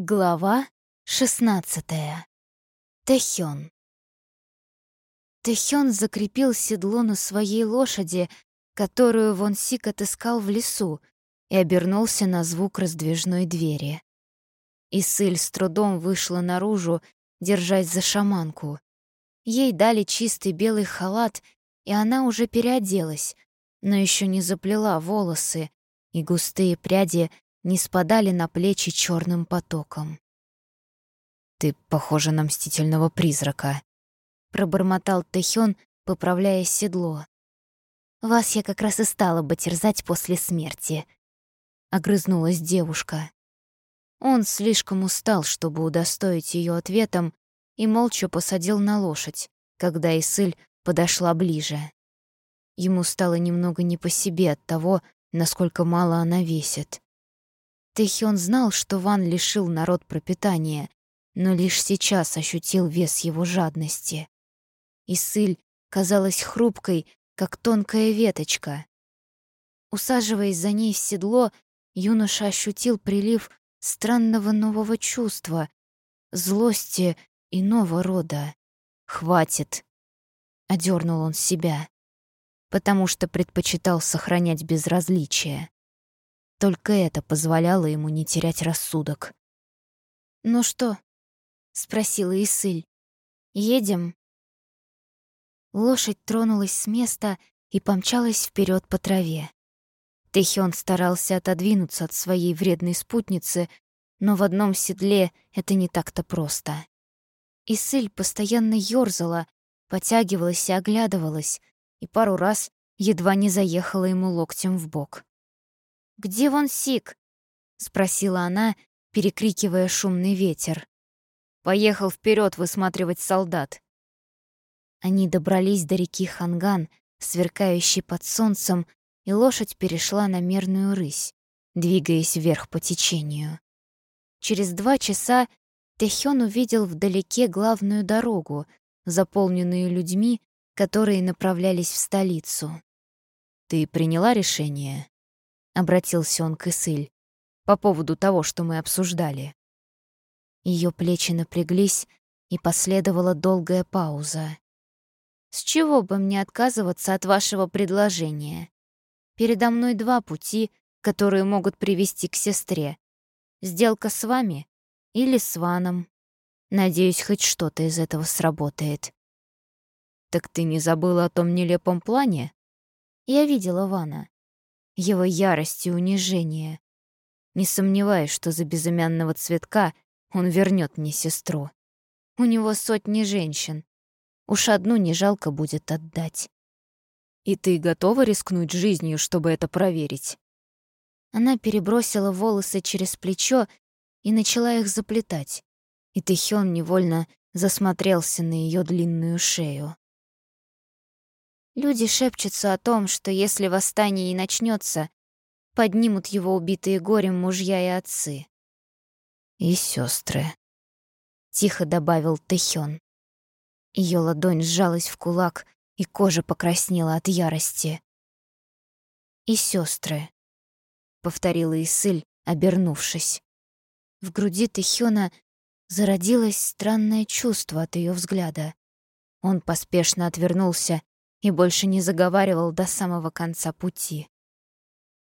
Глава 16. Тэхён. Тэхён закрепил седло на своей лошади, которую Вон Сик отыскал в лесу, и обернулся на звук раздвижной двери. Исыль с трудом вышла наружу, держась за шаманку. Ей дали чистый белый халат, и она уже переоделась, но еще не заплела волосы, и густые пряди не спадали на плечи черным потоком. «Ты похожа на мстительного призрака», — пробормотал Тэхён, поправляя седло. «Вас я как раз и стала бы терзать после смерти», — огрызнулась девушка. Он слишком устал, чтобы удостоить ее ответом, и молча посадил на лошадь, когда Исыль подошла ближе. Ему стало немного не по себе от того, насколько мало она весит. Тэхён знал, что Ван лишил народ пропитания, но лишь сейчас ощутил вес его жадности. И сыль казалась хрупкой, как тонкая веточка. Усаживаясь за ней в седло, юноша ощутил прилив странного нового чувства, злости иного рода. «Хватит!» — одернул он себя, потому что предпочитал сохранять безразличие. Только это позволяло ему не терять рассудок. «Ну что?» — спросила Исыль. «Едем?» Лошадь тронулась с места и помчалась вперед по траве. Тэхён старался отодвинуться от своей вредной спутницы, но в одном седле это не так-то просто. Исыль постоянно ёрзала, потягивалась и оглядывалась, и пару раз едва не заехала ему локтем в бок. «Где вон Сик?» — спросила она, перекрикивая шумный ветер. «Поехал вперед высматривать солдат». Они добрались до реки Ханган, сверкающей под солнцем, и лошадь перешла на мерную рысь, двигаясь вверх по течению. Через два часа Тэхён увидел вдалеке главную дорогу, заполненную людьми, которые направлялись в столицу. «Ты приняла решение?» Обратился он к Исыль, по поводу того, что мы обсуждали. Ее плечи напряглись, и последовала долгая пауза. «С чего бы мне отказываться от вашего предложения? Передо мной два пути, которые могут привести к сестре. Сделка с вами или с Ваном. Надеюсь, хоть что-то из этого сработает». «Так ты не забыла о том нелепом плане?» «Я видела Вана его ярость и унижение. Не сомневаюсь, что за безымянного цветка он вернет мне сестру. У него сотни женщин. Уж одну не жалко будет отдать. И ты готова рискнуть жизнью, чтобы это проверить? Она перебросила волосы через плечо и начала их заплетать. И Тэхён невольно засмотрелся на ее длинную шею. Люди шепчутся о том, что если восстание и начнется, поднимут его убитые горем мужья и отцы. И сестры, тихо добавил Тэхён. Ее ладонь сжалась в кулак, и кожа покраснела от ярости. И сестры, повторила Исыль, обернувшись. В груди Тэхёна зародилось странное чувство от ее взгляда. Он поспешно отвернулся и больше не заговаривал до самого конца пути.